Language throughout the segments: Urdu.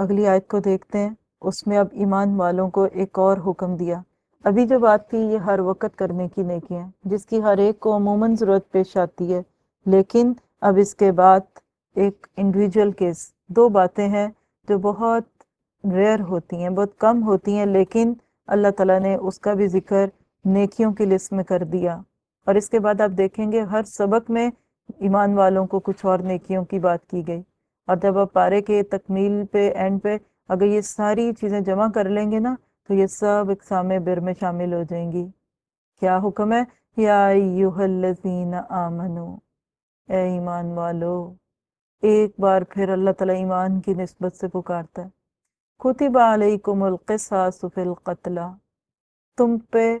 اگلی آیت کو دیکھتے ہیں۔ اس میں اب ایمان والوں کو ایک اور حکم دیا۔ ابھی جو بات تھی، یہ ہر وقت کرنے کی نیکی ہے، جس کی ہر ایک کو عموماً ضرورت پیش آتی ہے۔ لیکن اب اس کے بعد ایک انڈیویجول کیس دو باتیں ہیں جو بہت ریئر ہوتی ہیں، بہت کم ہوتی ہیں، لیکن اللہ تعالیٰ نے اس کا بھی ذکر نیکیوں کی لسٹ میں کر دیا۔ اور اس کے بعد آپ دیکھیں گے، ہر سبق میں ایمان والوں کو کچھ اور نیکیوں کی بات کی گئی۔ اور جب آپ پارے کے تکمیل پہ اینڈ پہ اگر یہ ساری چیزیں جمع کر لیں گے نا، تو یہ سب اقسام بر میں شامل ہو جائیں گی۔ کیا حکم ہے؟ یا الذین آمنو، اے ایمان والو، ایک بار پھر اللہ تعالیٰ ایمان کی نسبت سے پکارتا ہے۔ کتب علیکم القصاص فی القتلہ تم پہ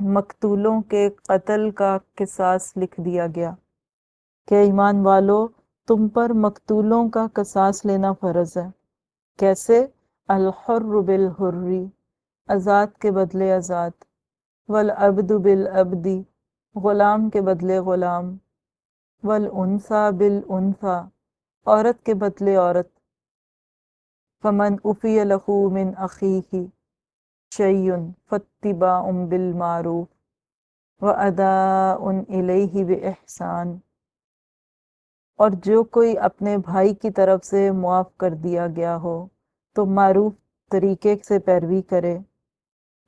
مقتولوں کے قتل کا قصاص لکھ دیا گیا۔ کہ ایمان والو تم پر مقتولوں کا قصاص لینا فرض ہے۔ کیسے؟ الحر بالحری، آزاد کے بدلے آزاد۔ والعبد بالعبدی غلام کے بدلے غلام۔ والانسا بالانسا عورت کے بدلے عورت۔ فمن افی لہو من اخیہ شیئن فتباء بالمعروف و اداء الیہ باحسان اور جو کوئی اپنے بھائی کی طرف سے معاف کر دیا گیا ہو، تو معروف طریقے سے پیروی کرے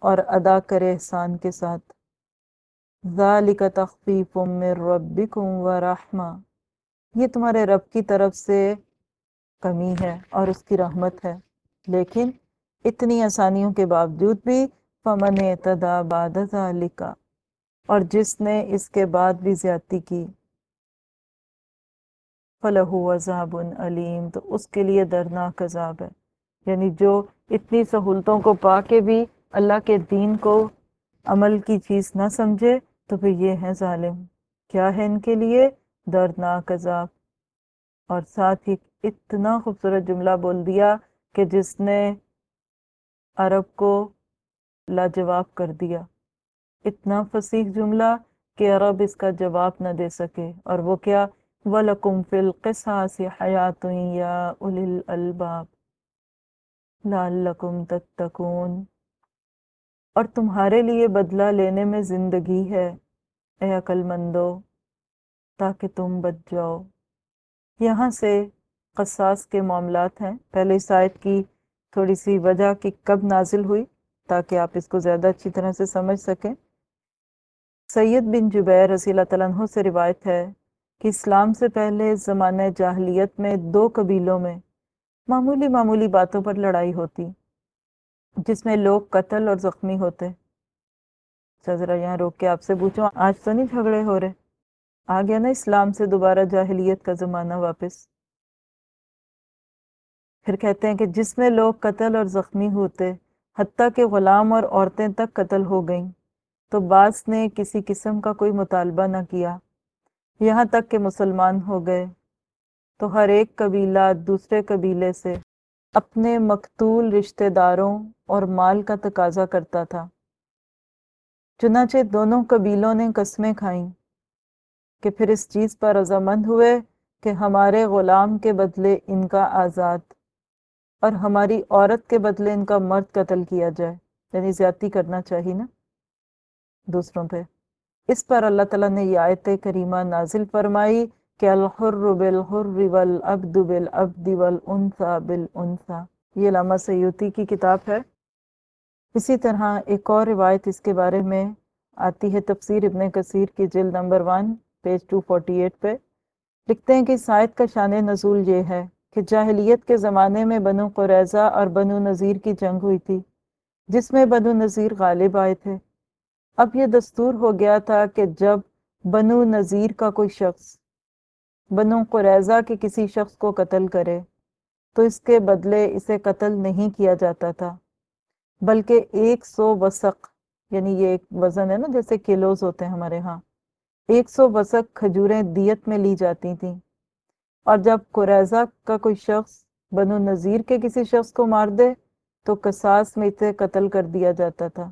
اور ادا کرے احسان کے ساتھ۔ ذالک تخفیف من ربکم ورحمہ۔ یہ تمہارے رب کی طرف سے کمی ہے اور اس کی رحمت ہے، لیکن اتنی آسانیوں کے باوجود بھی فمن اعتدا بعد ذالک اور جس نے اس کے بعد بھی زیادتی کی فَلَهُ عَذَابٌ علیم تو اس کے لیے دردناک عذاب ہے۔ یعنی جو اتنی سہولتوں کو پا کے بھی اللہ کے دین کو عمل کی چیز نہ سمجھے، تو پھر یہ ہے ظالم۔ کیا ہے ان کے لیے؟ دردناک عذاب۔ اور ساتھ ہی اتنا خوبصورت جملہ بول دیا کہ جس نے عرب کو لاجواب کر دیا۔ اتنا فصیح جملہ کہ عرب اس کا جواب نہ دے سکے۔ اور وہ کیا؟ وَلَكُمْ فِي الْقِصَاصِ حَيَاتٌ يَا أُولِي الْأَلْبَابِ لَعَلَّكُمْ تَتَّقُونَ۔ اور تمہارے لیے بدلہ لینے میں زندگی ہے، اے عقل مندو تاکہ تم بچ جاؤ۔ یہاں سے قصاص کے معاملات ہیں۔ پہلے اس آیت کی تھوڑی سی وجہ کہ کب نازل ہوئی تاکہ آپ اس کو زیادہ اچھی طرح سے سمجھ سکیں۔ سید بن جبیر رضی اللہ تعالیٰ عنہ سے روایت ہے کہ اسلام سے پہلے زمانہ جاہلیت میں دو قبیلوں میں معمولی معمولی باتوں پر لڑائی ہوتی، جس میں لوگ قتل اور زخمی ہوتے۔ ذرا یہاں روک کے آپ سے پوچھو آج تو نہیں جھگڑے ہو رہے؟ آ گیا نا اسلام سے دوبارہ جاہلیت کا زمانہ واپس۔ پھر کہتے ہیں کہ جس میں لوگ قتل اور زخمی ہوتے، حتیٰ کہ غلام اور عورتیں تک قتل ہو گئیں، تو بعض نے کسی قسم کا کوئی مطالبہ نہ کیا۔ یہاں تک کہ مسلمان ہو گئے۔ تو ہر ایک قبیلہ دوسرے قبیلے سے اپنے مقتول رشتہ داروں اور مال کا تقاضا کرتا تھا۔ چنانچہ دونوں قبیلوں نے قسمیں کھائیں کہ پھر اس چیز پر رضامند ہوئے کہ ہمارے غلام کے بدلے ان کا آزاد اور ہماری عورت کے بدلے ان کا مرد قتل کیا جائے۔ یعنی زیادتی کرنا چاہیے نا دوسروں پہ۔ اس پر اللہ تعالیٰ نے یہ آیت کریمہ نازل فرمائی کہ الحر بالحر والعبد بالعبد والانثى بالانثى۔ یہ علامہ سیوتی کی کتاب ہے۔ اسی طرح ایک اور روایت اس کے بارے میں آتی ہے۔ تفسیر ابن کثیر کی جلد نمبر ون، پیج 248 پہ۔ لکھتے ہیں کہ اس آیت کا شان نزول یہ ہے کہ جاہلیت کے زمانے میں بنو قریضہ اور بنو نذیر کی جنگ ہوئی تھی، جس میں بنو نذیر غالب آئے تھے۔ اب یہ دستور ہو گیا تھا کہ جب بنو نذیر کا کوئی شخص بنو قریضہ کے کسی شخص کو قتل کرے، تو اس کے بدلے اسے قتل نہیں کیا جاتا تھا، بلکہ ایک سو وسق یعنی یہ ایک وزن ہے نا جیسے کلوز ہوتے ہیں ہمارے ہاں ایک سو وسق کھجوریں دیت میں لی جاتی تھیں۔ اور جب قریضہ کا کوئی شخص بنو نذیر کے کسی شخص کو مار دے، تو قصاص میں اسے قتل کر دیا جاتا تھا۔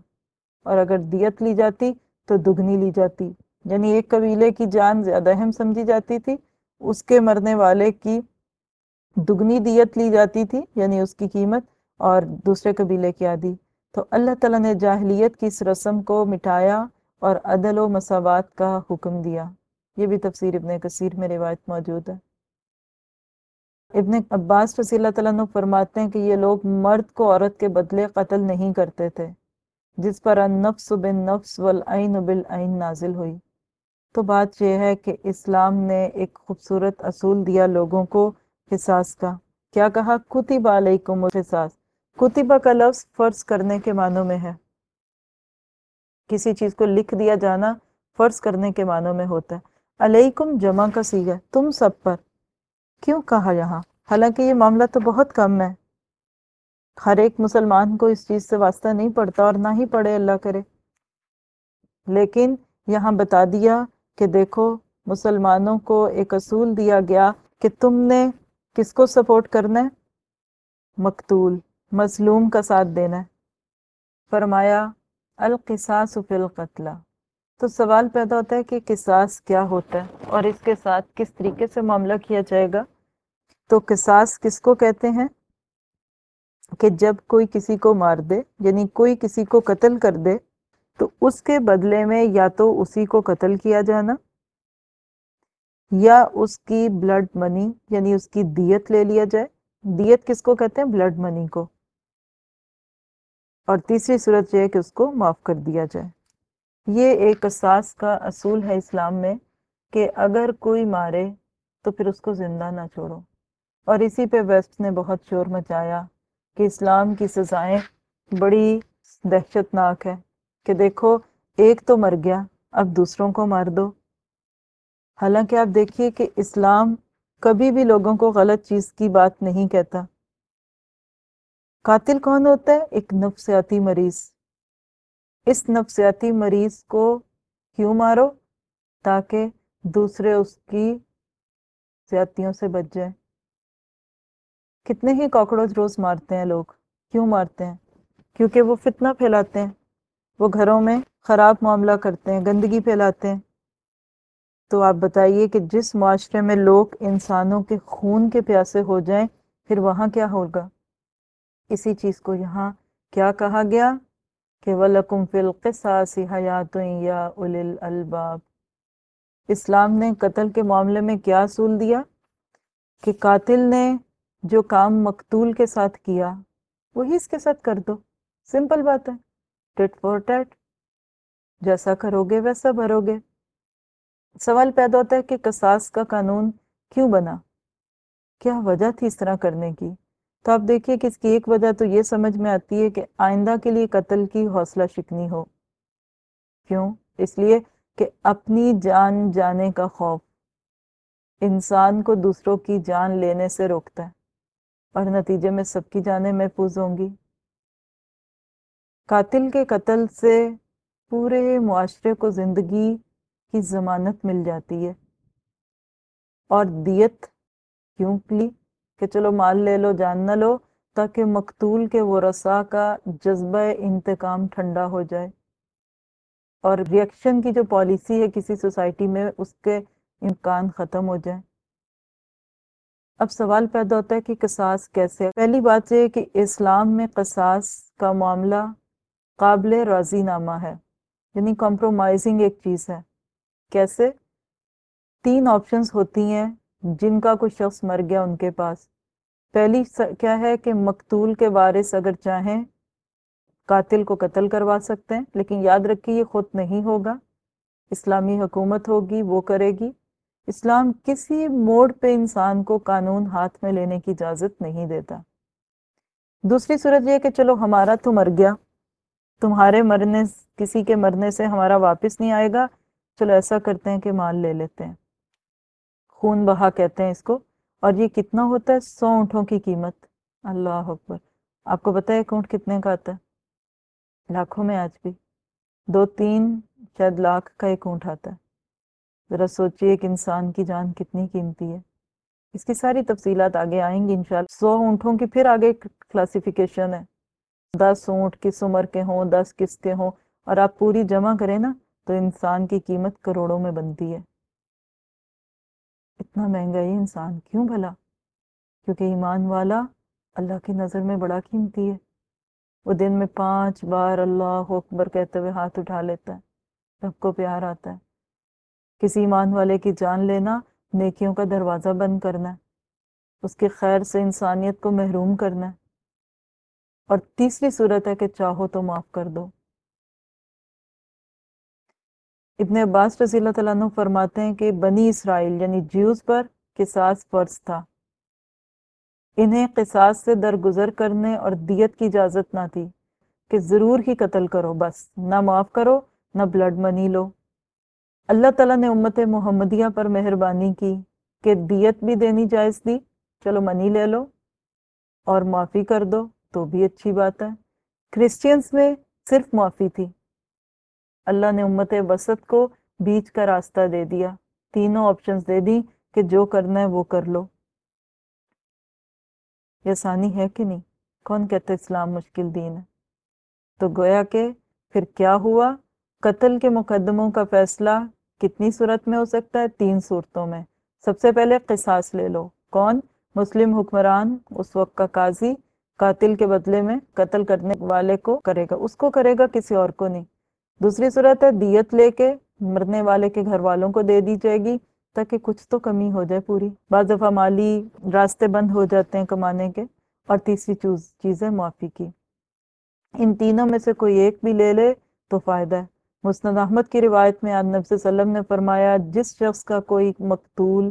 اور اگر دیت لی جاتی تو دگنی لی جاتی۔ یعنی ایک قبیلے کی جان زیادہ اہم سمجھی جاتی تھی۔ اس کے مرنے والے کی دگنی دیت لی جاتی تھی یعنی اس کی قیمت، اور دوسرے قبیلے کی آدھی تو اللہ تعالیٰ نے جاہلیت کی اس رسم کو مٹایا اور عدل و مساوات کا حکم دیا۔ یہ بھی تفسیر ابن کثیر میں روایت موجود ہے۔ ابن عباس رضی اللہ تعالیٰ فرماتے ہیں کہ یہ لوگ مرد کو عورت کے بدلے قتل نہیں کرتے تھے۔ جس پر النفس بن نفس والعین بالعین نازل ہوئی۔ تو بات یہ ہے کہ اسلام نے ایک خوبصورت اصول دیا لوگوں کو حساس کا۔ کیا کہا؟ کتب علیکم الحساس۔ کتبہ کا لفظ فرض کرنے کے معنوں میں ہے۔ کسی چیز کو لکھ دیا جانا فرض کرنے کے معنوں میں ہوتا ہے۔ علیکم جمع کا سیگا، تم سب پر۔ کیوں کہا یہاں؟ حالانکہ یہ معاملہ تو بہت کم ہے۔ ہر ایک مسلمان کو اس چیز سے واسطہ نہیں پڑتا اور نہ ہی پڑے اللہ کرے۔ لیکن یہاں بتا دیا کہ دیکھو، مسلمانوں کو ایک اصول دیا گیا کہ تم نے کس کو سپورٹ کرنا ہے؟ مقتول، مظلوم کا ساتھ دینا ہے۔ فرمایا، القصاص فی القتلہ تو سوال پیدا ہوتا ہے کہ قصاص کیا ہوتا ہے اور اس کے ساتھ کس طریقے سے معاملہ کیا جائے گا؟ تو قصاص کس کو کہتے ہیں؟ کہ جب کوئی کسی کو مار دے یعنی کوئی کسی کو قتل کر دے، تو اس کے بدلے میں یا تو اسی کو قتل کیا جانا یا اس کی بلڈ منی یعنی اس کی دیت لے لیا جائے۔ دیت کس کو کہتے ہیں؟ بلڈ منی کو۔ اور تیسری صورت یہ ہے کہ اس کو معاف کر دیا جائے۔ یہ ایک اساس کا اصول ہے اسلام میں کہ اگر کوئی مارے تو پھر اس کو زندہ نہ چھوڑو۔ اور اسی پہ ویسٹ نے بہت شور مچایا۔ کہ اسلام کی سزائیں بڑی دہشت ناک ہے کہ دیکھو، ایک تو مر گیا، اب دوسروں کو مار دو۔ حالانکہ آپ دیکھیے کہ اسلام کبھی بھی لوگوں کو غلط چیز کی بات نہیں کہتا۔ قاتل کون ہوتا ہے؟ ایک نفسیاتی مریض۔ اس نفسیاتی مریض کو کیوں مارو؟ تاکہ دوسرے اس کی زیادتیوں سے بچ جائیں۔ کتنے ہی کاکروچ روز مارتے ہیں لوگ، کیوں مارتے ہیں؟ کیونکہ وہ فتنہ پھیلاتے ہیں۔ وہ گھروں میں خراب معاملہ کرتے ہیں، گندگی پھیلاتے ہیں۔ تو آپ بتائیے کہ جس معاشرے میں لوگ انسانوں کے خون کے پیاسے ہو جائیں، پھر وہاں کیا ہوگا؟ اسی چیز کو یہاں کیا کہا گیا؟ کہ وَلَكُمْ فِي الْقِسَاسِ حَيَاتٌ يَا أُولِي الْأَلْبَابِ۔ اسلام نے قتل کے معاملے میں کیا اصول دیا؟ کہ قاتل نے جو کام مقتول کے ساتھ کیا، وہی اس کے ساتھ کر دو۔ سمپل بات ہے۔ ٹیٹ فور ٹیٹ جیسا کرو گے ویسا بھرو گے سوال پیدا ہوتا ہے کہ قصاص کا قانون کیوں بنا؟ کیا وجہ تھی اس طرح کرنے کی؟ تو آپ دیکھیے کہ اس کی ایک وجہ تو یہ سمجھ میں آتی ہے کہ آئندہ کے لیے قتل کی حوصلہ شکنی ہو۔ کیوں؟ اس لیے کہ اپنی جان جانے کا خوف۔ انسان کو دوسروں کی جان لینے سے روکتا ہے۔ اور نتیجے میں سب کی جانیں محفوظ ہوں گی۔ قاتل کے قتل سے پورے معاشرے کو زندگی کی ضمانت مل جاتی ہے۔ اور دیت کیوں لی کہ چلو مال لے لو، جان نہ لو، تاکہ مقتول کے ورثا کا جذبہ انتقام ٹھنڈا ہو جائے۔ اور ریئیکشن کی جو پالیسی ہے کسی سوسائٹی میں، اس کے امکان ختم ہو جائے اب سوال پیدا ہوتا ہے کہ قصاص کیسے پہلی بات یہ کہ اسلام میں قصاص کا معاملہ قابل راضی نامہ ہے یعنی کمپرومائزنگ ایک چیز ہے۔ کیسے؟ تین آپشنز ہوتی ہیں جن کا کوئی شخص مر گیا ان کے پاس۔ پہلی کیا ہے کہ مقتول کے وارث اگر چاہیں قاتل کو قتل کروا سکتے ہیں، لیکن یاد رکھیے یہ خود نہیں ہوگا۔ اسلامی حکومت ہوگی، وہ کرے گی۔ اسلام کسی موڑ پہ انسان کو قانون ہاتھ میں لینے کی اجازت نہیں دیتا۔ دوسری صورت یہ کہ چلو ہمارا تو مر گیا، تمہارے مرنے کسی کے مرنے سے ہمارا واپس نہیں آئے گا، چلو ایسا کرتے ہیں کہ مال لے لیتے ہیں۔ خون بہا کہتے ہیں اس کو، اور یہ کتنا ہوتا ہے؟ سو اونٹوں کی قیمت۔ اللہ اکبر۔ آپ کو پتا ہے ایک اونٹ کتنے کا آتا ہے؟ لاکھوں میں آج بھی۔ دو تین شاید لاکھ کا ایک اونٹ آتا ہے۔ ذرا سوچیے ایک انسان کی جان کتنی قیمتی ہے۔ اس کی ساری تفصیلات آگے آئیں گی انشاءاللہ۔ سو اونٹوں کی پھر آگے کلاسیفیکیشن ہے۔ دس اونٹ کس عمر کے ہوں، دس کس کے ہوں۔ اور آپ پوری جمع کریں نا تو انسان کی قیمت کروڑوں میں بنتی ہے۔ اتنا مہنگا انسان کیوں بھلا؟ کیونکہ ایمان والا اللہ کی نظر میں بڑا قیمتی ہے۔ وہ دن میں پانچ بار اللہ اکبر کہتے ہوئے ہاتھ اٹھا لیتا ہے۔ رب کو پیار آتا ہے۔ کسی ایمان والے کی جان لینا، نیکیوں کا دروازہ بند کرنا ہے اس کے خیر سے انسانیت کو محروم کرنا۔ ہے اور تیسری صورت ہے کہ چاہو تو معاف کر دو۔ ابن عباس رضی اللہ تعالیٰ عنہ فرماتے ہیں کہ بنی اسرائیل یعنی جیوز پر قصاص فرض تھا۔ انہیں قصاص سے درگزر کرنے اور دیت کی اجازت نہ تھی کہ ضرور ہی قتل کرو، بس نہ معاف کرو، نہ بلڈ منی لو۔ اللہ تعالیٰ نے امت محمدیہ پر مہربانی کی کہ دیت بھی دینی جائز دی۔ چلو منی لے لو اور معافی کر دو، تو بھی اچھی بات ہے۔ کرسچینس میں صرف معافی تھی۔ اللہ نے امت وسط کو بیچ کا راستہ دے دیا۔ تینوں آپشنز دے دی کہ جو کرنا ہے وہ کر لو۔ یہ آسانی ہے کہ نہیں؟ کون کہتے اسلام مشکل دین ہے؟ تو گویا کہ پھر کیا ہوا؟ قتل کے مقدموں کا فیصلہ کتنی صورت میں ہو سکتا ہے؟ تین صورتوں میں۔ سب سے پہلے قصاص لے لو۔ کون؟ مسلم حکمران، اس وقت کا قاضی، قاتل کے بدلے میں قتل کرنے والے کو کرے گا۔ اس کو کرے گا کسی اور کو نہیں۔ دوسری صورت ہے، دیت لے کے مرنے والے کے گھر والوں کو دے دی جائے گی تاکہ کچھ تو کمی ہو جائے پوری۔ بعض دفعہ مالی راستے بند ہو جاتے ہیں کمانے کے۔ اور تیسری چیز چیز ہے معافی کی۔ ان تینوں میں سے کوئی ایک بھی لے لے تو فائدہ ہے۔ مسند احمد کی روایت میں نبی صلی اللہ علیہ وسلم نے فرمایا، جس شخص کا کوئی مقتول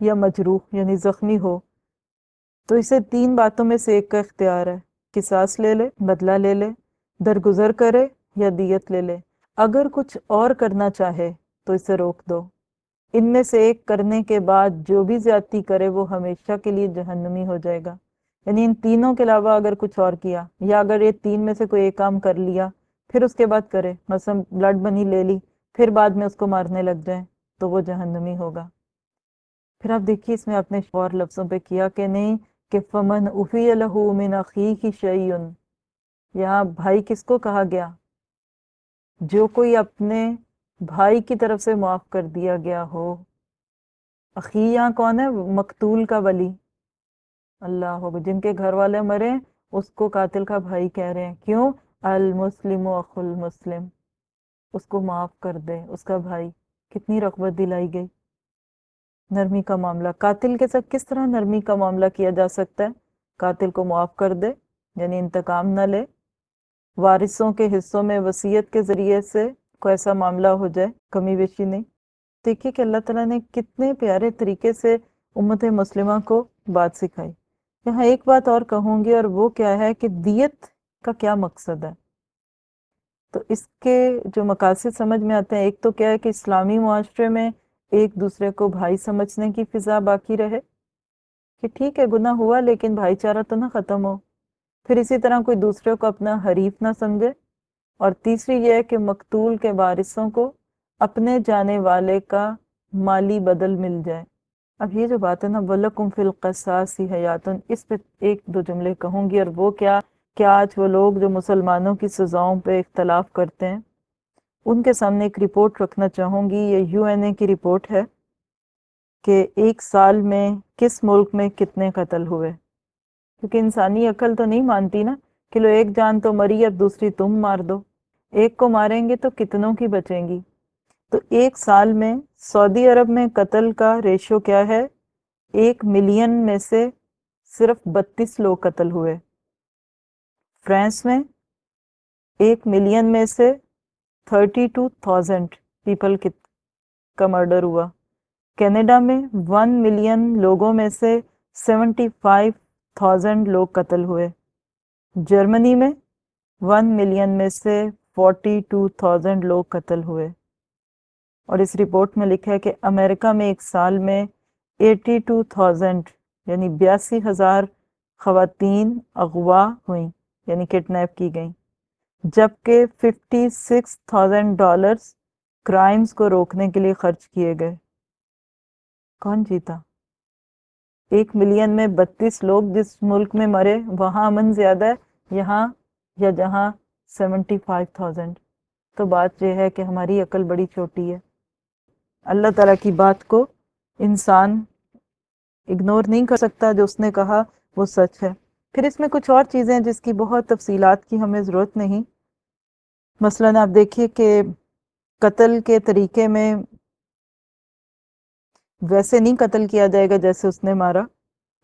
یا مجروح یعنی زخمی ہو، تو اسے تین باتوں میں سے ایک کا اختیار ہے، کہ سانس لے لے، بدلہ لے لے، درگزر کرے یا دیت لے لے۔ اگر کچھ اور کرنا چاہے تو اسے روک دو۔ ان میں سے ایک کرنے کے بعد جو بھی زیادتی کرے، وہ ہمیشہ کے لیے جہنمی ہو جائے گا۔ یعنی ان تینوں کے علاوہ اگر کچھ اور کیا، یا اگر یہ تین میں سے کوئی ایک کام کر لیا پھر اس کے بعد کرے۔ مثلا بلڈ بنی لے لی، پھر بعد میں اس کو مارنے لگ جائیں تو وہ جہنمی ہوگا۔ پھر آپ دیکھیے، اس میں اپنے شور لفظوں پہ کیا کہ نہیں، کہ فمن افی لہو من اخیہ شیئن یہاں بھائی کس کو کہا گیا؟ جو کوئی اپنے بھائی کی طرف سے معاف کر دیا گیا ہو۔ اخی یہاں کون ہے؟ مقتول کا ولی۔ اللہ ہو جن کے گھر والے مرے، اس کو قاتل کا بھائی کہہ رہے ہیں۔ کیوں؟ المسلم و اخ المسلم، اس کو معاف کر دے۔ اس کا بھائی کتنی رغبت دلائی گئی۔ نرمی کا معاملہ۔ قاتل کے ساتھ کس طرح نرمی کا معاملہ کیا جا سکتا ہے؟ قاتل کو معاف کر دے یعنی انتقام نہ لے۔ وارثوں کے حصوں میں وسیعت کے ذریعے سے کوئی ایسا معاملہ ہو جائے، کمی بیشی نہیں۔ دیکھیے کہ اللہ تعالیٰ نے کتنے پیارے طریقے سے امت مسلمہ کو بات سکھائی۔ یہاں ایک بات اور کہوں گی اور وہ کیا ہے کہ دیت کا کیا مقصد ہے؟ تو اس کے جو مقاصد سمجھ میں آتے ہیں، ایک تو کیا ہے کہ اسلامی معاشرے میں ایک دوسرے کو بھائی سمجھنے کی فضا باقی رہے، کہ ٹھیک ہے، گناہ ہوا لیکن بھائی چارہ تو نہ ختم ہو۔ پھر اسی طرح کوئی دوسرے کو اپنا حریف نہ سمجھے۔ اور تیسری یہ ہے کہ مقتول کے وارثوں کو اپنے جانے والے کا مالی بدل مل جائے۔ اب یہ جو بات ہے نا، وَلَكُمْ فِي الْقَسَاسِ اس پہ ایک دو جملے کہوں گی اور وہ کیا کیا آج وہ لوگ جو مسلمانوں کی سزاؤں پہ اختلاف کرتے ہیں؟ ان کے سامنے ایک رپورٹ رکھنا چاہوں گی، یہ یو این اے کی رپورٹ ہے کہ ایک سال میں کس ملک میں کتنے قتل ہوئے؟ کیونکہ انسانی عقل تو نہیں مانتی نا کہ لو ایک جان تو مری اب دوسری تم مار دو۔ ایک کو ماریں گے تو کتنوں کی بچیں گی؟ تو ایک سال میں سعودی عرب میں قتل کا ریشو کیا ہے؟ ایک ملین میں سے صرف بتیس لوگ قتل ہوئے۔ فرانس میں ایک ملین میں سے تھرٹی ٹو تھاؤزینڈ پیپل کا مرڈر ہوا۔ کینیڈا میں ون ملین لوگوں میں سے سیونٹی فائیو تھاؤزینڈ لوگ قتل ہوئے۔ جرمنی میں ون ملین میں سے فورٹی ٹو تھاؤزینڈ لوگ قتل ہوئے۔ اور اس رپورٹ میں لکھا ہے کہ امریکہ میں ایک سال میں ایٹی ٹو تھاؤزینڈ یعنی بیاسی ہزار خواتین اغوا ہوئیں۔ یعنی کڈنیپ کی گئیں۔ جبکہ fifty six thousand dollars crimes کو روکنے کے لیے خرچ کیے گئے۔ کون جیتا؟ ایک ملین میں بتیس لوگ جس ملک میں مرے، وہاں امن زیادہ ہے، یہاں یا جہاں سیونٹی فائیو تھاؤزینڈ تو بات یہ ہے کہ ہماری عقل بڑی چھوٹی ہے۔ اللہ تعالیٰ کی بات کو انسان اگنور نہیں کر سکتا جو اس نے کہا وہ سچ ہے۔ پھر اس میں کچھ اور چیزیں جس کی بہت تفصیلات کی ہمیں ضرورت نہیں۔ مثلا آپ دیکھیے کہ قتل کے طریقے میں ویسے نہیں قتل کیا جائے گا جیسے اس نے مارا،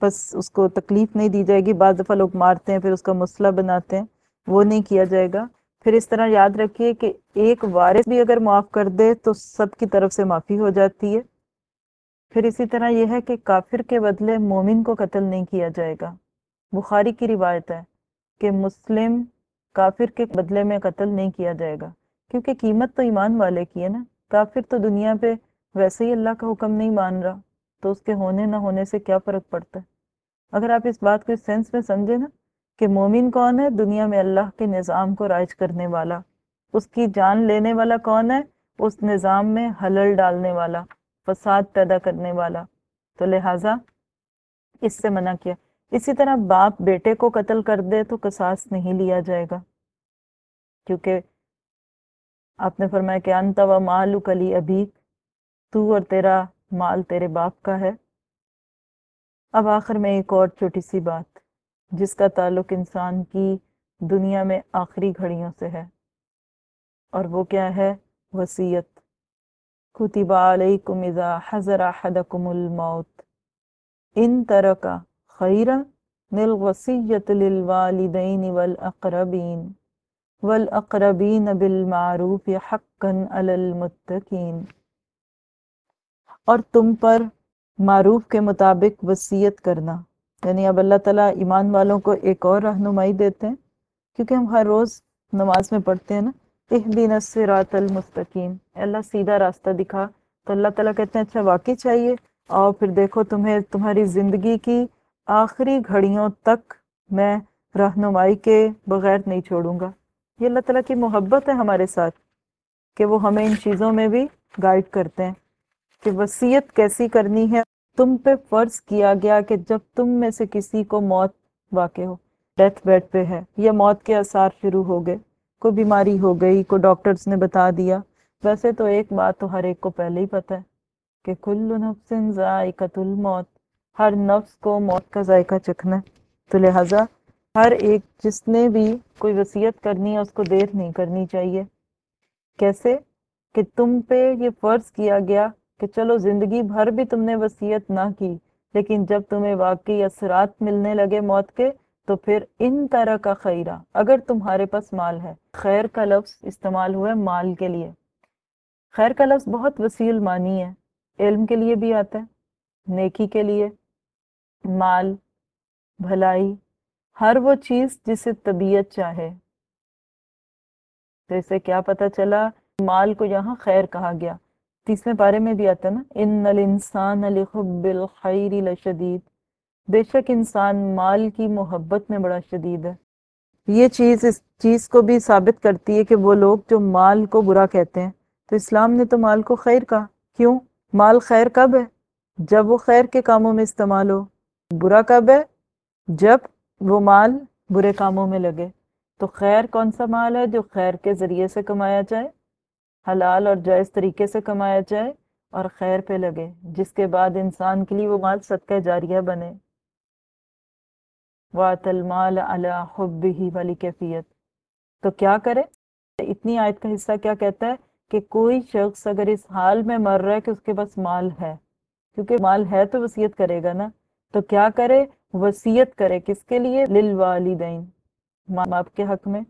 بس اس کو تکلیف نہیں دی جائے گی۔ بعض دفعہ لوگ مارتے ہیں، پھر اس کا مسئلہ بناتے ہیں، وہ نہیں کیا جائے گا۔ پھر اس طرح یاد رکھیے کہ ایک وارث بھی اگر معاف کر دے تو سب کی طرف سے معافی ہو جاتی ہے۔ پھر اسی طرح یہ ہے کہ کافر کے بدلے مومن کو قتل نہیں کیا جائے گا۔ بخاری کی روایت ہے کہ مسلم کافر کے بدلے میں قتل نہیں کیا جائے گا، کیونکہ قیمت تو ایمان والے کی ہے نا۔ کافر تو دنیا پہ ویسے ہی اللہ کا حکم نہیں مان رہا، تو اس کے ہونے نہ ہونے سے کیا فرق پڑتا ہے؟ اگر آپ اس بات کو اس سینس میں سمجھے نا کہ مومن کون ہے، دنیا میں اللہ کے نظام کو رائج کرنے والا، اس کی جان لینے والا کون ہے، اس نظام میں حلل ڈالنے والا، فساد پیدا کرنے والا۔ تو لہٰذا اس سے منع کیا۔ اسی طرح باپ بیٹے کو قتل کر دے تو قصاص نہیں لیا جائے گا۔ کیونکہ آپ نے فرمایا کہ انت و مالو کلی ابھی تو اور تیرا مال تیرے باپ کا ہے۔ اب آخر میں ایک اور چھوٹی سی بات، جس کا تعلق انسان کی دنیا میں آخری گھڑیوں سے ہے۔ اور وہ کیا ہے؟ وسیعت کتب علیکم اذا حضر احدکم الموت۔ ان ترکا خیرا نلغسیت للوالدین والاقربین والاقربین بالمعروف حقا علی المتقین اور تم پر معروف کے مطابق وسیعت کرنا۔ یعنی اب اللہ تعالیٰ ایمان والوں کو ایک اور رہنمائی دیتے ہیں، کیونکہ ہم ہر روز نماز میں پڑھتے ہیں نا۔ اہدین الصراط المستقیم۔ اللہ، سیدھا راستہ دکھا۔ تو اللہ تعالیٰ کہتے ہیں اچھا واقعی چاہیے۔ اور پھر دیکھو تمہیں، تمہاری زندگی کی آخری گھڑیوں تک میں رہنمائی کے بغیر نہیں چھوڑوں گا۔ یہ اللہ تعالیٰ کی محبت ہے ہمارے ساتھ کہ وہ ہمیں ان چیزوں میں بھی گائیڈ کرتے ہیں کہ وصیت کیسی کرنی ہے۔ تم پہ فرض کیا گیا کہ جب تم میں سے کسی کو موت واقع ہو، ڈیتھ بیڈ پہ ہے، یا موت کے اثار شروع ہو گئے، کوئی بیماری ہو گئی، کوئی ڈاکٹرز نے بتا دیا، ویسے تو ایک بات تو ہر ایک کو پہلے ہی پتہ ہے کہ کل نفس ذائقۃ الموت۔ ہر نفس کو موت کا ذائقہ چکھنا ہے۔ تو لہٰذا ہر ایک جس نے بھی کوئی وصیت کرنی ہے، اس کو دیر نہیں کرنی چاہیے۔ کیسے؟ کہ تم پہ یہ فرض کیا گیا کہ چلو زندگی بھر بھی تم نے وصیت نہ کی، لیکن جب تمہیں واقعی اثرات ملنے لگے موت کے، تو پھر ان طرح کا خیرہ، اگر تمہارے پاس مال ہے۔ خیر کا لفظ استعمال ہوا ہے مال کے لیے۔ خیر کا لفظ بہت وسیع معنی ہے۔ علم کے لیے بھی آتا ہے، نیکی کے لیے مال، بھلائی، ہر وہ چیز جسے طبیعت چاہے۔ تو اسے کیا پتا چلا، مال کو یہاں خیر کہا گیا۔ تیسرے بارے میں بھی آتا نا، ان الانسان لحب الخیر لشدید بے شک انسان مال کی محبت میں بڑا شدید ہے۔ یہ چیز اس چیز کو بھی ثابت کرتی ہے کہ وہ لوگ جو مال کو برا کہتے ہیں، تو اسلام نے تو مال کو خیر کہا۔ کیوں؟ مال خیر کب ہے؟ جب وہ خیر کے کاموں میں استعمال ہو۔ برا کب ہے؟ جب وہ مال برے کاموں میں لگے۔ تو خیر کون سا مال ہے جو خیر کے ذریعے سے کمایا جائے؟ حلال اور جائز طریقے سے کمایا جائے اور خیر پہ لگے، جس کے بعد انسان کے لیے وہ مال صدقہ جاریہ بنے۔ وَاتَ الْمَالَ عَلَى حُبِّهِ والی کیفیت تو کیا کرے؟ اتنی آیت کا حصہ کیا کہتا ہے کہ کوئی شخص اگر اس حال میں مر رہا ہے کہ اس کے پاس مال ہے، کیونکہ مال ہے تو وصیت کرے گا نا۔ تو کیا کرے؟ وصیت کرے کس کے لیے؟ للوالدین۔ ماں باپ کے حق میں۔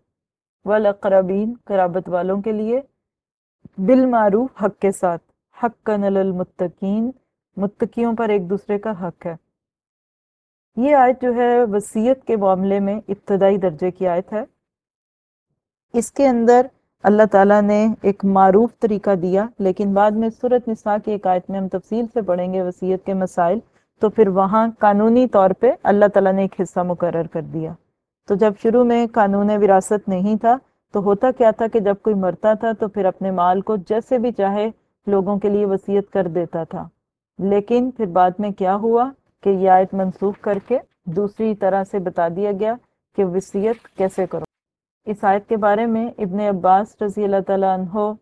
والاقربین قرابت والوں کے لیے۔ بالمعروف، حق کے ساتھ۔ حق کا نل المتقین۔ متقیوں پر ایک دوسرے کا حق ہے۔ یہ آیت جو ہے وسیعت کے معاملے میں ابتدائی درجے کی آیت ہے۔ اس کے اندر اللہ تعالیٰ نے ایک معروف طریقہ دیا، لیکن بعد میں صورت نساء کی ایک آیت میں ہم تفصیل سے پڑھیں گے وسیعت کے مسائل۔ تو پھر وہاں قانونی طور پہ اللہ تعالیٰ نے ایک حصہ مقرر کر دیا۔ تو جب شروع میں قانون وراثت نہیں تھا، تو ہوتا کیا تھا کہ جب کوئی مرتا تھا تو پھر اپنے مال کو جیسے بھی چاہے لوگوں کے لیے وسیعت کر دیتا تھا۔ لیکن پھر بعد میں کیا ہوا کہ یہ آیت منسوخ کر کے دوسری طرح سے بتا دیا گیا کہ وصیت کیسے کرو۔ اس آیت کے بارے میں ابن عباس رضی اللہ تعالیٰ عنہ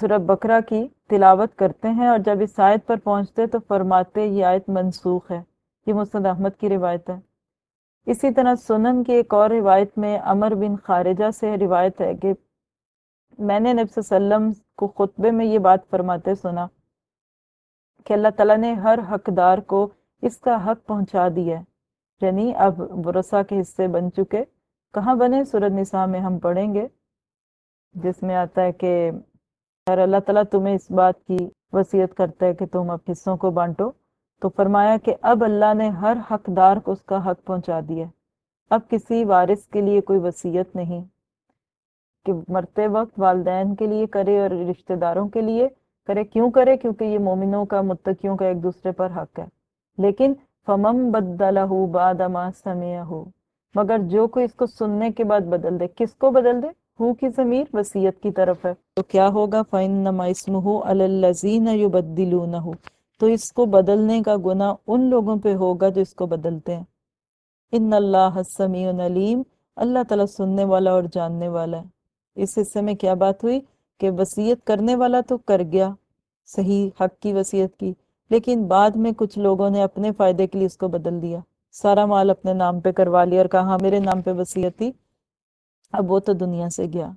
سورب بکرا کی تلاوت کرتے ہیں اور جب اس آیت پر پہنچتے تو فرماتے یہ آیت منسوخ ہے، یہ مسند احمد کی روایت ہے۔ اسی طرح سنن کی ایک اور روایت میں عمر بن خارجہ سے روایت ہے کہ میں نے نبی صلی اللہ علیہ وسلم کو خطبے میں یہ بات فرماتے سنا کہ اللہ تعالیٰ نے ہر حقدار کو اس کا حق پہنچا دیا ہے۔ یعنی اب ورثہ کے حصے بن چکے، کہاں بنے؟ سورت نساء میں ہم پڑھیں گے، جس میں آتا ہے کہ اگر اللہ تعالیٰ تمہیں اس بات کی وصیت کرتا ہے کہ تم اب حصوں کو بانٹو۔ تو فرمایا کہ اب اللہ نے ہر حقدار کو اس کا حق پہنچا دیا اب کسی وارث کے لیے کوئی وصیت نہیں کہ مرتے وقت والدین کے لیے کرے اور رشتہ داروں کے لیے کرے۔ کیوں کرے؟ کیونکہ یہ مومنوں کا، متقیوں کا ایک دوسرے پر حق ہے۔ لیکن فمم بدلہ بعد ما سمع ہو مگر جو کوئی اس کو سننے کے بعد بدل دے، کس کو بدل دے؟ ہو کی ضمیر وسیعت کی طرف ہے۔ تو کیا ہوگا؟ فَإِنَّمَا اسْمُهُ عَلَى الَّذِينَ تو اس کو بدلنے کا گناہ ان لوگوں پہ ہوگا جو اس کو بدلتے ہیں۔ ان اللہ سمیع علیم اللہ تعالیٰ سننے والا اور جاننے والا ہے۔ اس حصے میں کیا بات ہوئی؟ کہ وسیعت کرنے والا تو کر گیا، صحیح حق کی وسیعت کی، لیکن بعد میں کچھ لوگوں نے اپنے فائدے کے لیے اس کو بدل دیا۔ سارا مال اپنے نام پہ کروا لیا اور کہا ہاں میرے نام پہ وسیعت تھی۔ اب وہ تو دنیا سے گیا۔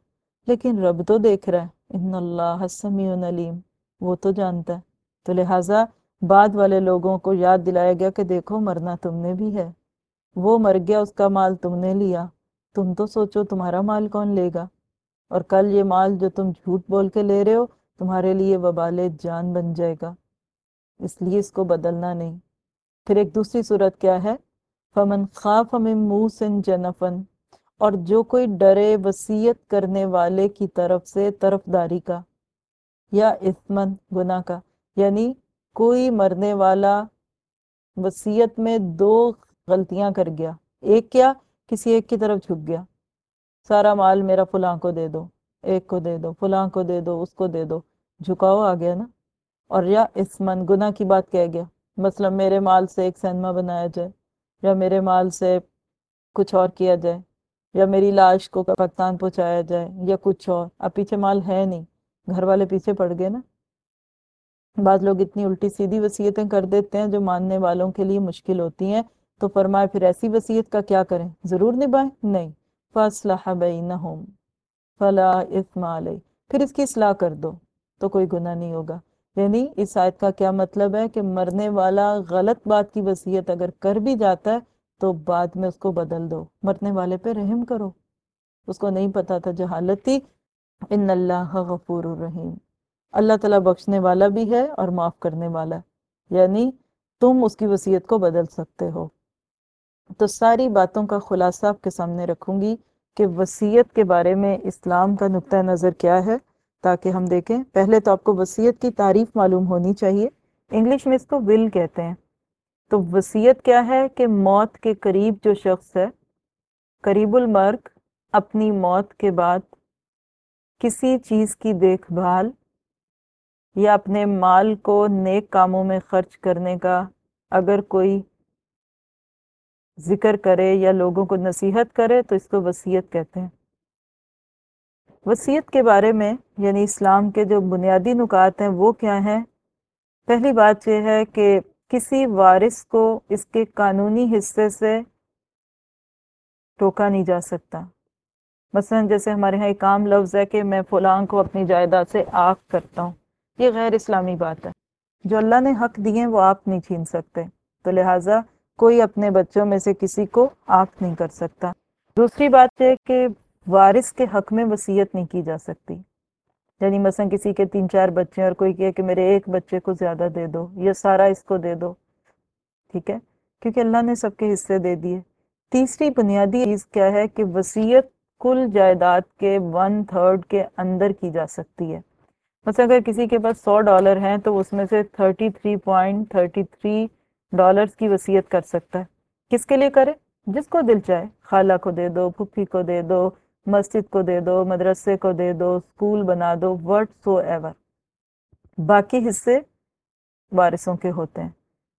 لیکن رب تو دیکھ رہا ہے۔ ان اللہ سمیع علیم۔ وہ تو جانتا ہے۔ تو لہٰذا بعد والے لوگوں کو یاد دلایا گیا کہ دیکھو، مرنا تم نے بھی ہے۔ وہ مر گیا، اس کا مال تم نے لیا۔ تم تو سوچو تمہارا مال کون لے گا۔ اور کل یہ مال جو تم جھوٹ بول کے لے رہے ہو، تمہارے لیے وبال جان بن جائے گا۔ اس لیے اس کو بدلنا نہیں۔ پھر ایک دوسری صورت کیا ہے؟ فمن خاف موسن جنفن اور جو کوئی ڈرے وسیعت کرنے والے کی طرف سے طرف داری کا یا اسمن گناہ کا یعنی کوئی مرنے والا وسیعت میں دو غلطیاں کر گیا، ایک کیا، کسی ایک کی طرف جھک گیا، سارا مال میرا فلاں کو دے دو، ایک کو دے دو، فلاں کو دے دو، اس کو دے دو، جھکاؤ آ گیا نا۔ اور یا اس من گناہ کی بات کہہ گیا، مثلا میرے مال سے ایک سینما بنایا جائے یا میرے مال سے کچھ اور کیا جائے۔ یا میری لاش کو پاکستان پہنچایا جائے یا کچھ اور۔ اب پیچھے مال ہے نہیں۔ گھر والے پیچھے پڑ گئے نا۔ بعض لوگ اتنی الٹی سیدھی وصیتیں کر دیتے ہیں جو ماننے والوں کے لیے مشکل ہوتی ہیں۔ تو فرمائے پھر ایسی وصیت کا کیا کریں؟ ضرور نبھائیں؟ نہیں۔ فَأَصْلَحَ بَيْنَهُمْ۔ فَلَا إِثْمَ عَلَيْهِ۔ پھر اس کی اصلاح کر دو۔ تو کوئی گناہ نہیں ہوگا۔ یعنی اس آیت کا کیا مطلب ہے کہ مرنے والا غلط بات کی وصیت اگر کر بھی جاتا ہے تو بعد میں اس کو بدل دو۔ مرنے والے پہ رحم کرو۔ اس کو نہیں پتا تھا جہالت تھی۔ ان اللہ غفور الرحیم۔ اللہ تعالیٰ بخشنے والا بھی ہے اور معاف کرنے والا۔ یعنی تم اس کی وصیت کو بدل سکتے ہو۔ تو ساری باتوں کا خلاصہ آپ کے سامنے رکھوں گی کہ وصیت کے بارے میں اسلام کا نقطۂ نظر کیا ہے تاکہ ہم دیکھیں۔ پہلے تو آپ کو وصیت کی تعریف معلوم ہونی چاہیے۔ انگلش میں اس کو ول کہتے ہیں۔ تو وصیت کیا ہے کہ موت کے قریب جو شخص ہے، قریب المرگ، اپنی موت کے بعد کسی چیز کی دیکھ بھال یا اپنے مال کو نیک کاموں میں خرچ کرنے کا اگر کوئی ذکر کرے یا لوگوں کو نصیحت کرے تو اس کو وصیت کہتے ہیں۔ وصیت کے بارے میں یعنی اسلام کے جو بنیادی نکات ہیں، وہ کیا ہیں؟ پہلی بات یہ ہے کہ کسی وارث کو اس کے قانونی حصے سے ٹوکا نہیں جا سکتا۔ مثلا جیسے ہمارے ہاں ایک عام لفظ ہے کہ میں فلاں کو اپنی جائیداد سے آگ کرتا ہوں، یہ غیر اسلامی بات ہے۔ جو اللہ نے حق دیے وہ آپ نہیں چھین سکتے، تو لہٰذا کوئی اپنے بچوں میں سے کسی کو آنکھ نہیں کر سکتا۔ دوسری بات یہ کہ وارث کے حق میں وصیت نہیں کی جا سکتی۔ یعنی مثلا کسی کے تین چار بچے اور کوئی کہ کہ میرے ایک بچے کو زیادہ دے دو یا سارا اس کو دے دو، ٹھیک ہے؟ کیونکہ اللہ نے سب کے حصے دے دیے۔ تیسری بنیادی چیز کیا ہے کہ وصیت کل جائیداد کے ون تھرڈ کے اندر کی جا سکتی ہے۔ مثلا اگر کسی کے پاس سو ڈالر ہیں تو اس میں سے thirty three point thirty three dollars کی وصیت کر سکتا ہے۔ کس کے لیے کرے؟ جس کو دل چاہے، خالہ کو دے دو پھپھی کو دے دو مسجد کو دے دو، مدرسے کو دے دو اسکول بنا دو وٹ سو ایور باقی حصے وارثوں کے ہوتے ہیں۔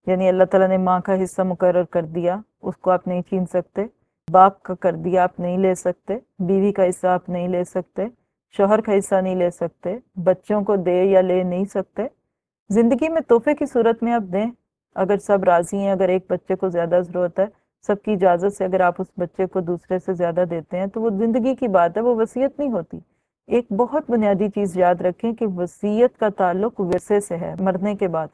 یعنی اللہ تعالیٰ نے ماں کا حصہ مقرر کر دیا، اس کو آپ نہیں چھین سکتے۔ باپ کا کر دیا، آپ نہیں لے سکتے۔ بیوی کا حصہ آپ نہیں لے سکتے۔ شوہر کا حصہ نہیں لے سکتے۔ بچوں کو دے یا لے نہیں سکتے۔ زندگی میں تحفے کی صورت میں آپ دیں، اگر سب راضی ہیں، اگر ایک بچے کو زیادہ ضرورت ہے سب کی اجازت سے اگر آپ اس بچے کو دوسرے سے زیادہ دیتے ہیں تو وہ زندگی کی بات ہے، وہ وصیت نہیں ہوتی۔ ایک بہت بنیادی چیز یاد رکھیں کہ وصیت کا تعلق ورثے سے ہے، مرنے کے بعد۔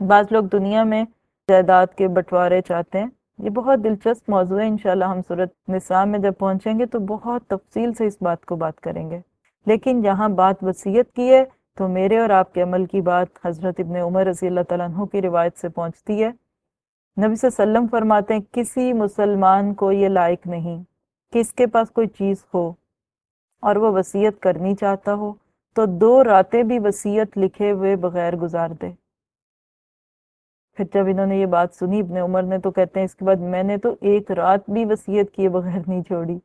بعض لوگ دنیا میں جائیداد کے بٹوارے چاہتے ہیں۔ یہ بہت دلچسپ موضوع ہے، انشاءاللہ ہم صورت نصاب میں جب پہنچیں گے تو بہت تفصیل سے اس بات کو بات کریں گے۔ لیکن یہاں بات وصیت کی ہے تو میرے اور آپ کے عمل کی بات حضرت ابن عمر رضی اللہ تعالیٰ عنہ کی روایت سے پہنچتی ہے۔ نبی صلی اللہ علیہ وسلم فرماتے ہیں، کسی مسلمان کو یہ لائق نہیں کہ اس کے پاس کوئی چیز ہو اور وہ وسیعت کرنی چاہتا ہو، تو دو راتیں بھی وسیعت لکھے ہوئے بغیر گزار دے۔ پھر جب انہوں نے یہ بات سنی، ابن عمر نے تو کہتے ہیں، اس کے بعد میں نے تو ایک رات بھی وسیعت کیے بغیر نہیں چھوڑی۔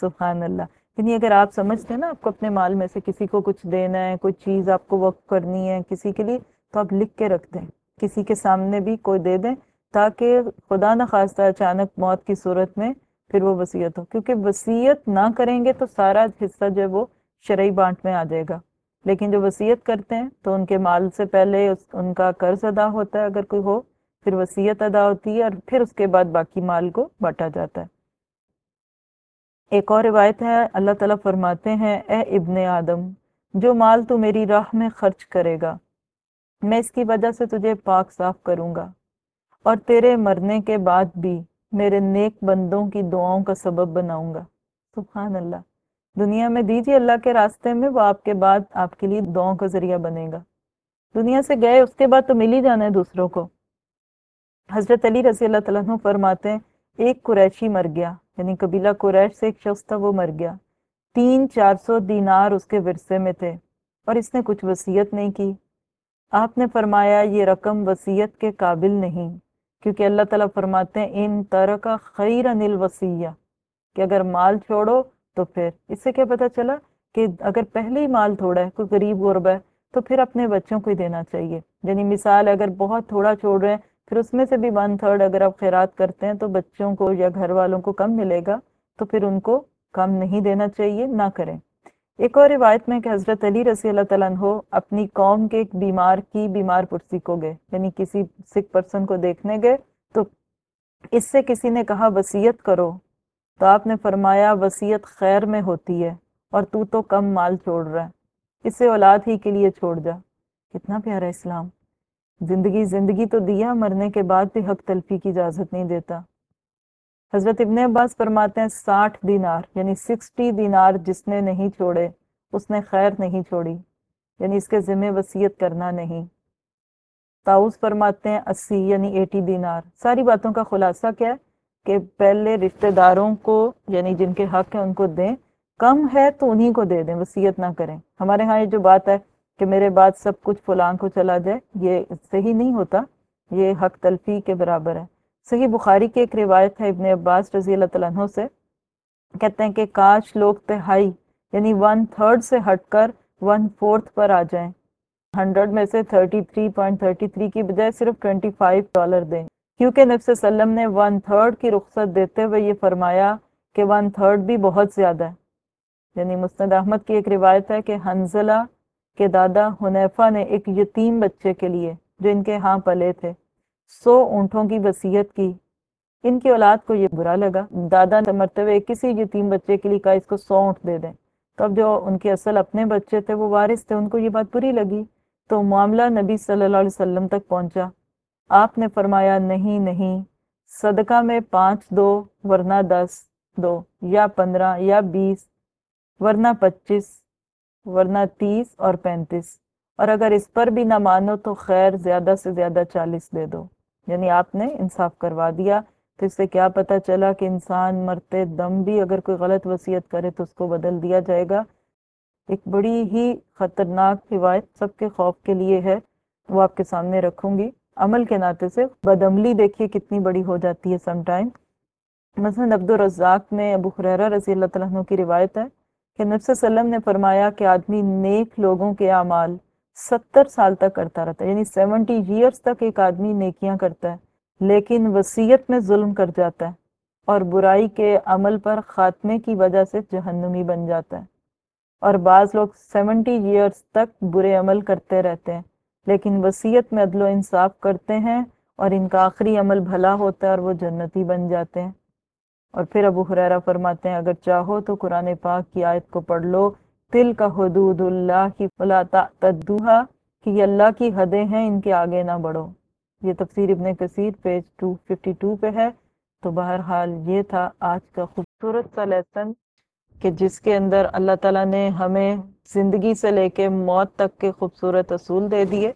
سبحان اللہ۔ یعنی اگر آپ سمجھتے ہیں نا، آپ کو اپنے مال میں سے کسی کو کچھ دینا ہے، کوئی چیز آپ کو وقف کرنی ہے کسی کے لیے، تو آپ لکھ کے رکھ دیں۔ کسی کے سامنے بھی کوئی دے دیں۔ تاکہ خدا نخواستہ اچانک موت کی صورت میں پھر وہ وسیعت ہو۔ کیونکہ وسیعت نہ کریں گے تو سارا حصہ جو ہے وہ شرعی بانٹ میں آ جائے گا۔ لیکن جو وسیعت کرتے ہیں تو ان کے مال سے پہلے ان کا قرض ادا ہوتا ہے اگر کوئی ہو، پھر وسیعت ادا ہوتی ہے اور پھر اس کے بعد باقی مال کو بانٹا جاتا ہے۔ ایک اور روایت ہے، اللہ تعالیٰ فرماتے ہیں، اے ابن آدم، جو مال تو میری راہ میں خرچ کرے گا، میں اس کی وجہ سے تجھے پاک صاف کروں گا۔ اور تیرے مرنے کے بعد بھی میرے نیک بندوں کی دعاؤں کا سبب بناؤں گا۔ سبحان اللہ۔ دنیا میں دیجیے اللہ کے راستے میں، وہ آپ کے بعد آپ کے لیے دعاؤں کا ذریعہ بنے گا۔ دنیا سے گئے، اس کے بعد تو مل ہی جانا ہے دوسروں کو۔ حضرت علی رضی اللہ تعالیٰ فرماتے ہیں، ایک قریشی مر گیا۔ یعنی قبیلہ قریش سے ایک شخص تھا، وہ مر گیا۔ تین چار سو دینار اس کے ورثے میں تھے اور اس نے کچھ وصیت نہیں کی۔ آپ نے فرمایا، یہ رقم وصیت کے قابل نہیں۔ کیونکہ اللہ تعالیٰ فرماتے ہیں، ان طرح کا خیر انل وسیع کہ اگر مال چھوڑو تو پھر، اس سے کیا پتا چلا کہ اگر پہلے ہی مال تھوڑا ہے، کوئی غریب غرب ہے، تو پھر اپنے بچوں کو ہی دینا چاہیے۔ یعنی مثال، اگر بہت تھوڑا چھوڑ رہے ہیں، پھر اس میں سے بھی ون تھرڈ اگر آپ خیرات کرتے ہیں تو بچوں کو یا گھر والوں کو کم ملے گا، تو پھر ان کو کم نہیں دینا چاہیے، نہ کریں۔ ایک اور روایت میں کہ حضرت علی رضی اللہ تعالیٰ عنہ اپنی قوم کے ایک بیمار کی بیمار پرسی کو گئے یعنی کسی سکھ پرسن کو دیکھنے گئے، تو اس سے کسی نے کہا وسیعت کرو۔ تو آپ نے فرمایا وسیعت خیر میں ہوتی ہے اور تو تو کم مال چھوڑ رہا ہے۔ اسے اولاد ہی کے لیے چھوڑ جا۔ کتنا پیارا اسلام۔ زندگی زندگی تو دیا، مرنے کے بعد بھی حق تلفی کی اجازت نہیں دیتا۔ حضرت ابن عباس فرماتے ہیں ساٹھ دینار یعنی سکسٹی دینار جس نے نہیں چھوڑے، اس نے خیر نہیں چھوڑی یعنی اس کے ذمہ وسیعت کرنا نہیں۔ تاؤس فرماتے ہیں اسی یعنی ایٹی دینار۔ ساری باتوں کا خلاصہ کیا ہے؟ کہ پہلے رشتہ داروں کو یعنی جن کے حق ہیں، ان کو دیں۔ کم ہے تو انہی کو دے دیں وسیعت نہ کریں۔ ہمارے ہاں یہ جو بات ہے کہ میرے بعد سب کچھ فلان کو چلا جائے، یہ صحیح نہیں ہوتا۔ یہ حق تلفی کے برابر ہے۔ صحیح بخاری کی ایک روایت ہے ابن عباس رضی اللہ تعالیٰ عنہ سے، کہتے ہیں کہ کاش لوگ تہائی یعنی ون تھرڈ سے ہٹ کر ون فورتھ پر آ جائیں۔ ہنڈریڈ میں سے thirty three point thirty three کی بجائے صرف ٹوینٹی فائیو ڈالر دیں۔ کیونکہ نفس وسلم نے ون تھرڈ کی رخصت دیتے ہوئے یہ فرمایا کہ ون تھرڈ بھی بہت زیادہ ہے۔ یعنی مستند احمد کی ایک روایت ہے کہ حنزلہ کے دادا حنیفہ نے ایک یتیم بچے کے لیے، جو ان کے ہاں پلے تھے۔ سو اونٹوں کی وسیعت کی۔ ان کی اولاد کو یہ برا لگا۔ دادا نے مرتبہ کسی یتیم بچے کے لیے کہا اس کو سو اونٹ دے دیں۔ تب جو ان کے اصل اپنے بچے تھے وہ وارث تھے، ان کو یہ بات بری لگی۔ تو معاملہ نبی صلی اللہ علیہ وسلم تک پہنچا۔ آپ نے فرمایا، نہیں نہیں، صدقہ میں پانچ دو، ورنہ دس دو، یا پندرہ، یا بیس، ورنہ پچیس، ورنہ تیس اور پینتیس۔ اور اگر اس پر بھی نہ مانو تو خیر، زیادہ سے زیادہ چالیس دے دو۔ یعنی آپ نے انصاف کروا دیا، تو اس سے کیا پتا چلا کہ انسان مرتے دم بھی اگر کوئی غلط وصیت کرے تو اس کو بدل دیا جائے گا۔ ایک بڑی ہی خطرناک روایت سب کے خوف کے لیے ہے، وہ آپ کے سامنے رکھوں گی۔ عمل کے ناطے سے بدعملی دیکھیے کتنی بڑی ہو جاتی ہے سم ٹائم۔ مثلا عبد الرزاق میں ابو خریرہ رضی اللہ تعالیٰ کی روایت ہے کہ نفس وسلم نے فرمایا کہ آدمی نیک لوگوں کے اعمال ستر سال تک کرتا رہتا ہے یعنی سیونٹی ایئرس تک ایک آدمی نیکیاں کرتا ہے، لیکن وسیعت میں ظلم کر جاتا ہے اور برائی کے عمل پر خاتمے کی وجہ سے جہنمی بن جاتا ہے۔ اور بعض لوگ سیونٹی ایئرس تک برے عمل کرتے رہتے ہیں، لیکن وسیعت میں عدل و انصاف کرتے ہیں اور ان کا آخری عمل بھلا ہوتا ہے اور وہ جنتی بن جاتے ہیں۔ اور پھر ابو حریرہ فرماتے ہیں، اگر چاہو تو قرآن پاک کی آیت کو پڑھ لو تل کا حدود اللہ کی فلا تدوہا کہ یہ اللہ کی حدیں ہیں، ان کے آگے نہ بڑھو۔ یہ تفسیر ابن کثیر پیج 252 پہ ہے۔ تو بہرحال یہ تھا آج کا خوبصورت سا لیسن کہ جس کے اندر اللہ تعالیٰ نے ہمیں زندگی سے لے کے موت تک کے خوبصورت اصول دے دیے۔